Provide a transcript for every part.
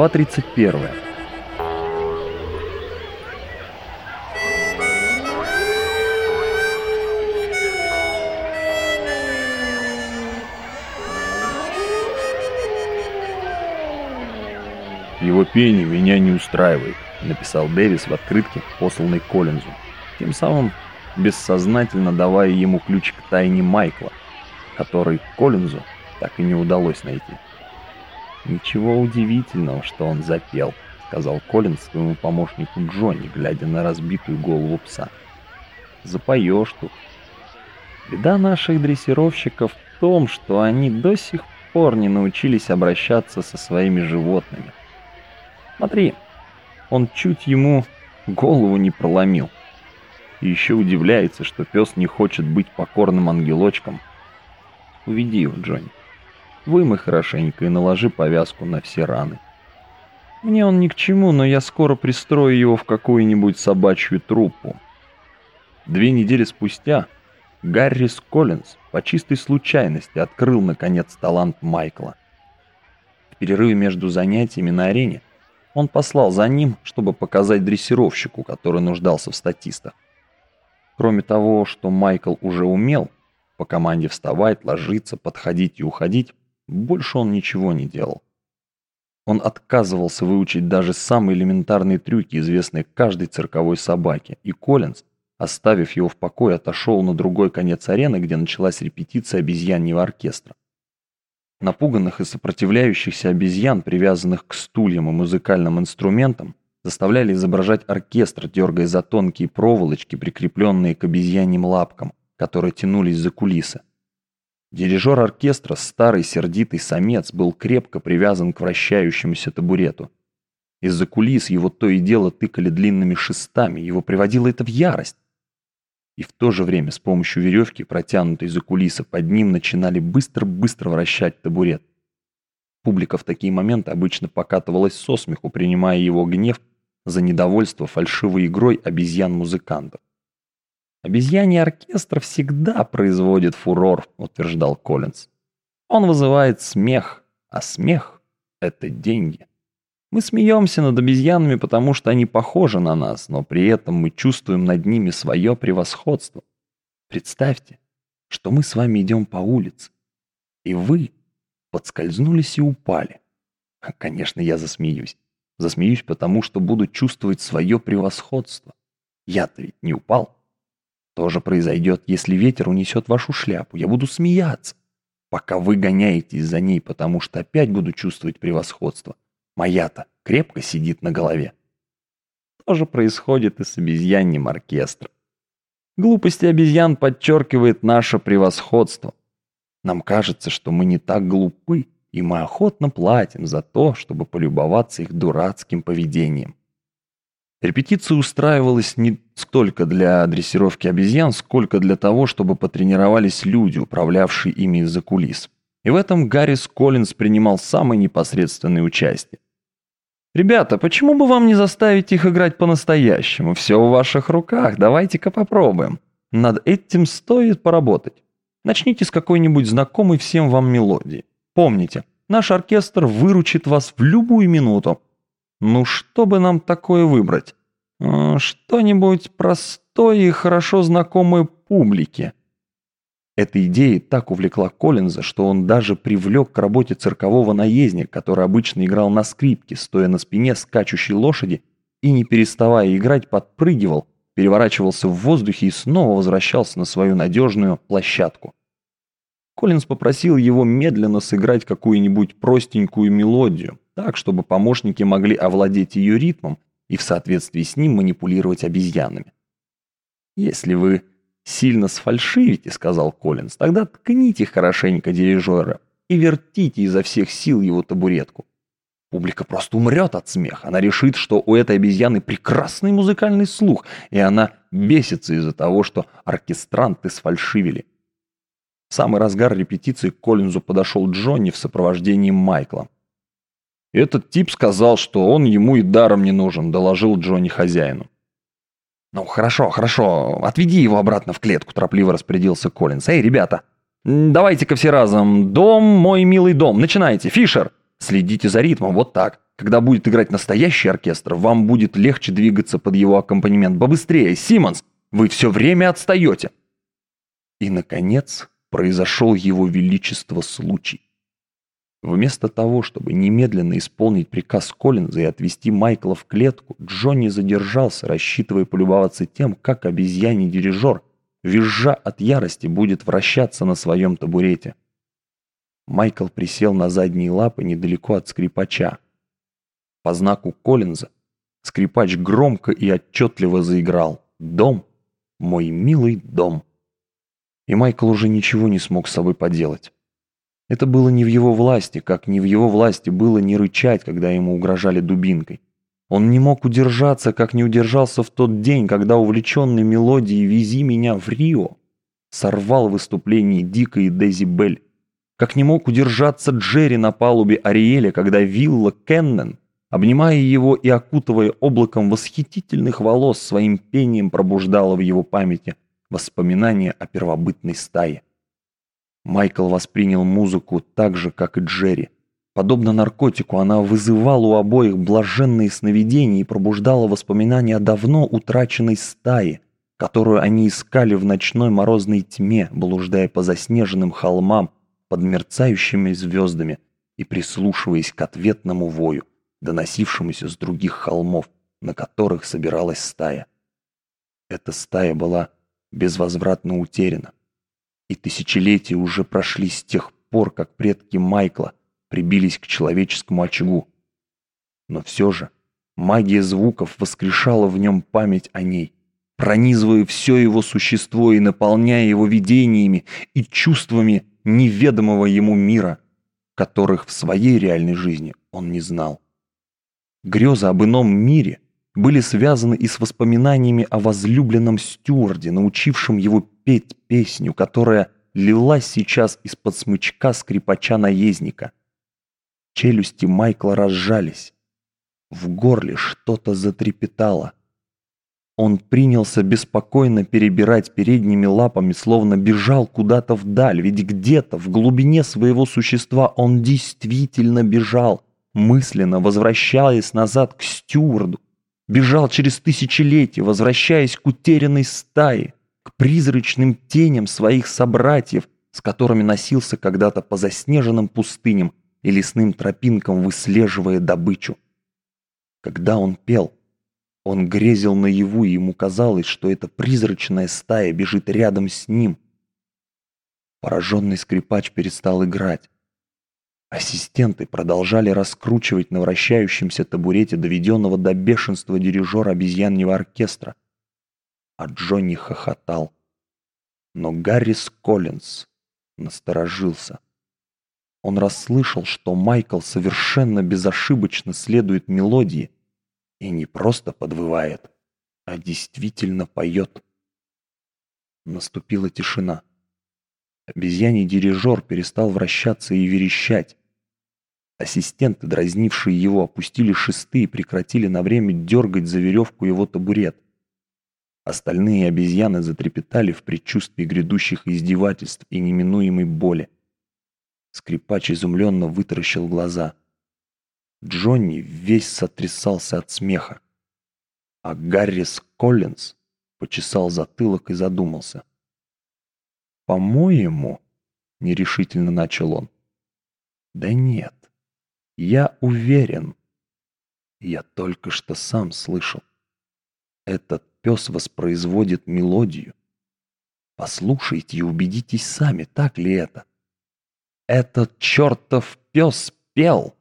Глава 31. «Его пение меня не устраивает», — написал Дэвис в открытке, посланной Коллинзу, тем самым бессознательно давая ему ключ к тайне Майкла, который Коллинзу так и не удалось найти. «Ничего удивительного, что он запел», — сказал Коллинз своему помощнику Джонни, глядя на разбитую голову пса. «Запоешь тут». Беда наших дрессировщиков в том, что они до сих пор не научились обращаться со своими животными. Смотри, он чуть ему голову не проломил. И еще удивляется, что пес не хочет быть покорным ангелочком. Уведи его, Джонни. Вымой хорошенько и наложи повязку на все раны. Мне он ни к чему, но я скоро пристрою его в какую-нибудь собачью труппу. Две недели спустя Гаррис Коллинз по чистой случайности открыл, наконец, талант Майкла. В перерыве между занятиями на арене он послал за ним, чтобы показать дрессировщику, который нуждался в статистах. Кроме того, что Майкл уже умел, по команде вставать, ложиться, подходить и уходить, больше он ничего не делал. Он отказывался выучить даже самые элементарные трюки, известные каждой цирковой собаке, и Коллинз, оставив его в покое, отошел на другой конец арены, где началась репетиция обезьяньего оркестра. Напуганных и сопротивляющихся обезьян, привязанных к стульям и музыкальным инструментам, заставляли изображать оркестр, дергая за тонкие проволочки, прикрепленные к обезьяньим лапкам, которые тянулись за кулисы. Дирижер оркестра, старый сердитый самец, был крепко привязан к вращающемуся табурету. Из-за кулис его то и дело тыкали длинными шестами, его приводило это в ярость и в то же время с помощью веревки, протянутой за кулисы, под ним начинали быстро-быстро вращать табурет. Публика в такие моменты обычно покатывалась со смеху, принимая его гнев за недовольство фальшивой игрой обезьян-музыкантов. «Обезьяний оркестр всегда производит фурор», — утверждал Коллинз. «Он вызывает смех, а смех — это деньги». Мы смеемся над обезьянами, потому что они похожи на нас, но при этом мы чувствуем над ними свое превосходство. Представьте, что мы с вами идем по улице, и вы подскользнулись и упали. Конечно, я засмеюсь. Засмеюсь, потому что буду чувствовать свое превосходство. Я-то ведь не упал. То же произойдет, если ветер унесет вашу шляпу. Я буду смеяться, пока вы гоняетесь за ней, потому что опять буду чувствовать превосходство. Моя-то крепко сидит на голове. То же происходит и с обезьянним оркестром. Глупости обезьян подчеркивает наше превосходство. Нам кажется, что мы не так глупы, и мы охотно платим за то, чтобы полюбоваться их дурацким поведением. Репетиция устраивалась не столько для дрессировки обезьян, сколько для того, чтобы потренировались люди, управлявшие ими из-за кулис. И в этом Гаррис Коллинз принимал самое непосредственное участие. «Ребята, почему бы вам не заставить их играть по-настоящему? Все в ваших руках, давайте-ка попробуем. Над этим стоит поработать. Начните с какой-нибудь знакомой всем вам мелодии. Помните, наш оркестр выручит вас в любую минуту. Ну что бы нам такое выбрать? Что-нибудь простое и хорошо знакомое публике. Эта идея так увлекла Коллинза, что он даже привлек к работе циркового наездника, который обычно играл на скрипке, стоя на спине скачущей лошади и, не переставая играть, подпрыгивал, переворачивался в воздухе и снова возвращался на свою надежную площадку. Коллинз попросил его медленно сыграть какую-нибудь простенькую мелодию, так, чтобы помощники могли овладеть ее ритмом и в соответствии с ним манипулировать обезьянами. Если вы сильно сфальшивите», — сказал Коллинз, — «тогда ткните хорошенько дирижера и вертите изо всех сил его табуретку. Публика просто умрет от смеха. Она решит, что у этой обезьяны прекрасный музыкальный слух, и она бесится из-за того, что оркестранты сфальшивили. В самый разгар репетиции к Коллинзу подошел Джонни в сопровождении Майкла. «Этот тип сказал, что он ему и даром не нужен», — доложил Джонни хозяину. «Ну, хорошо, хорошо. Отведи его обратно в клетку», – торопливо распорядился Коллинз. «Эй, ребята, давайте-ка все разом. Дом, мой милый дом. Начинайте. Фишер. Следите за ритмом. Вот так. Когда будет играть настоящий оркестр, вам будет легче двигаться под его аккомпанемент. Побыстрее, Симмонс! Вы все время отстаете!» И, наконец, произошел его величество случай. Вместо того, чтобы немедленно исполнить приказ Коллинза и отвезти Майкла в клетку, Джонни задержался, рассчитывая полюбоваться тем, как обезьяний дирижер, визжа от ярости, будет вращаться на своем табурете. Майкл присел на задние лапы недалеко от скрипача. По знаку Коллинза скрипач громко и отчетливо заиграл «Дом, мой милый дом». И Майкл уже ничего не смог с собой поделать. Это было не в его власти, как не в его власти было не рычать, когда ему угрожали дубинкой. Он не мог удержаться, как не удержался в тот день, когда увлеченный мелодией «Вези меня в Рио» сорвал выступление Дика и Дези Белль. Как не мог удержаться Джерри на палубе Ариэля, когда вилла Кеннен, обнимая его и окутывая облаком восхитительных волос, своим пением пробуждала в его памяти воспоминания о первобытной стае. Майкл воспринял музыку так же, как и Джерри. Подобно наркотику, она вызывала у обоих блаженные сновидения и пробуждала воспоминания о давно утраченной стае, которую они искали в ночной морозной тьме, блуждая по заснеженным холмам под мерцающими звездами и прислушиваясь к ответному вою, доносившемуся с других холмов, на которых собиралась стая. Эта стая была безвозвратно утеряна и тысячелетия уже прошли с тех пор, как предки Майкла прибились к человеческому очагу. Но все же магия звуков воскрешала в нем память о ней, пронизывая все его существо и наполняя его видениями и чувствами неведомого ему мира, которых в своей реальной жизни он не знал. Грезы об ином мире были связаны и с воспоминаниями о возлюбленном стюарде, научившем его петь песню, которая лилась сейчас из-под смычка скрипача-наездника. Челюсти Майкла разжались. В горле что-то затрепетало. Он принялся беспокойно перебирать передними лапами, словно бежал куда-то вдаль, ведь где-то в глубине своего существа он действительно бежал, мысленно возвращаясь назад к стюарду, бежал через тысячелетия, возвращаясь к утерянной стае к призрачным теням своих собратьев, с которыми носился когда-то по заснеженным пустыням и лесным тропинкам, выслеживая добычу. Когда он пел, он грезил наяву, и ему казалось, что эта призрачная стая бежит рядом с ним. Пораженный скрипач перестал играть. Ассистенты продолжали раскручивать на вращающемся табурете доведенного до бешенства дирижера обезьяннего оркестра а Джонни хохотал. Но Гаррис Коллинз насторожился. Он расслышал, что Майкл совершенно безошибочно следует мелодии и не просто подвывает, а действительно поет. Наступила тишина. Обезьяний дирижер перестал вращаться и верещать. Ассистенты, дразнившие его, опустили шесты и прекратили на время дергать за веревку его табурет. Остальные обезьяны затрепетали в предчувствии грядущих издевательств и неминуемой боли. Скрипач изумленно вытаращил глаза. Джонни весь сотрясался от смеха. А Гаррис Коллинз почесал затылок и задумался. «По-моему...» — нерешительно начал он. «Да нет, я уверен. Я только что сам слышал. Этот пес воспроизводит мелодию. Послушайте и убедитесь сами, так ли это. Этот чертов пес пел.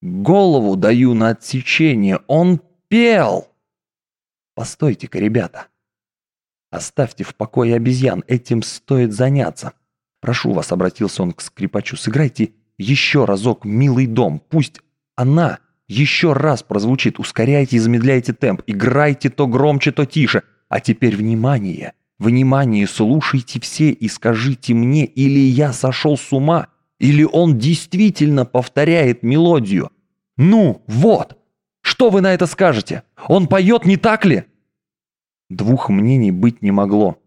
Голову даю на отсечение, он пел. Постойте-ка, ребята. Оставьте в покое обезьян, этим стоит заняться. Прошу вас, обратился он к скрипачу, сыграйте еще разок «Милый дом», пусть она еще раз прозвучит, ускоряйте и замедляйте темп, играйте то громче, то тише. А теперь внимание, внимание, слушайте все и скажите мне, или я сошел с ума, или он действительно повторяет мелодию. Ну, вот, что вы на это скажете? Он поет, не так ли? Двух мнений быть не могло.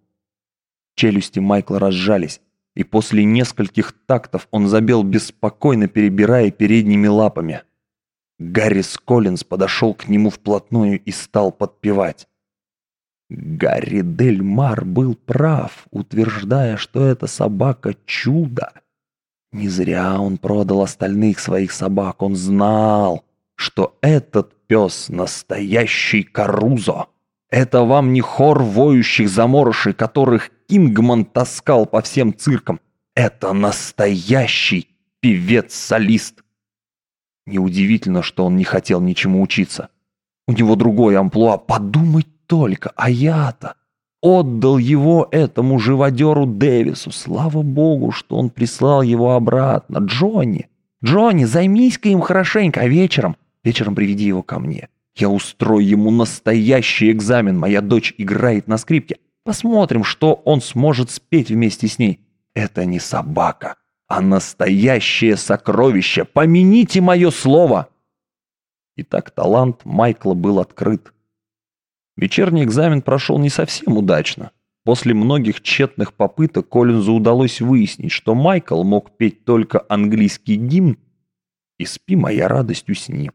Челюсти Майкла разжались, и после нескольких тактов он забел беспокойно, перебирая передними лапами. Гаррис Коллинз подошел к нему вплотную и стал подпевать. Гарри Дель Мар был прав, утверждая, что эта собака — чудо. Не зря он продал остальных своих собак, он знал, что этот пес — настоящий Карузо. Это вам не хор воющих заморышей, которых Кингман таскал по всем циркам. Это настоящий певец-солист. Неудивительно, что он не хотел ничему учиться. У него другой амплуа. Подумать только, а я-то отдал его этому живодеру Дэвису. Слава богу, что он прислал его обратно. Джонни, Джонни, займись-ка им хорошенько, а вечером, вечером приведи его ко мне. Я устрою ему настоящий экзамен. Моя дочь играет на скрипке. Посмотрим, что он сможет спеть вместе с ней. Это не собака, а настоящее сокровище. Помяните мое слово!» Итак, талант Майкла был открыт. Вечерний экзамен прошел не совсем удачно. После многих тщетных попыток Коллинзу удалось выяснить, что Майкл мог петь только английский гимн и «Спи, моя радость, усни».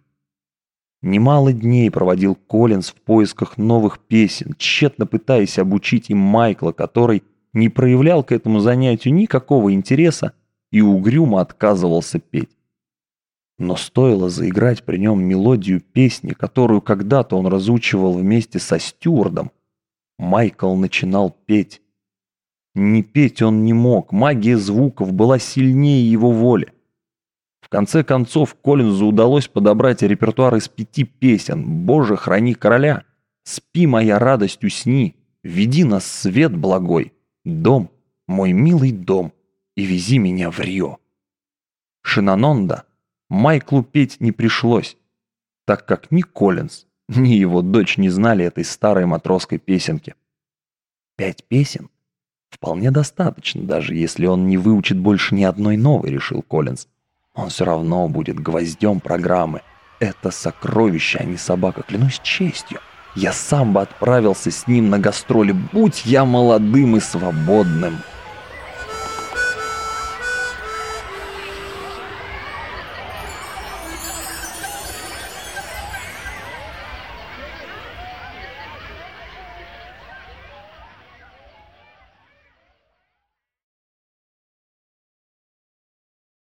Немало дней проводил Коллинз в поисках новых песен, тщетно пытаясь обучить им Майкла, который не проявлял к этому занятию никакого интереса и угрюмо отказывался петь. Но стоило заиграть при нем мелодию песни, которую когда-то он разучивал вместе со Стюардом, Майкл начинал петь. Не петь он не мог, магия звуков была сильнее его воли. Конце концов, Коллинзу удалось подобрать репертуар из пяти песен «Боже, храни короля», «Спи, моя радость, усни», «Веди нас свет благой», «Дом, мой милый дом» и «Вези меня в Рио». Шинанонда Майклу петь не пришлось, так как ни Коллинз, ни его дочь не знали этой старой матросской песенки. Пять песен? Вполне достаточно, даже если он не выучит больше ни одной новой, решил Коллинз. Он все равно будет гвоздем программы. Это сокровище, а не собака, клянусь честью. Я сам бы отправился с ним на гастроли, будь я молодым и свободным.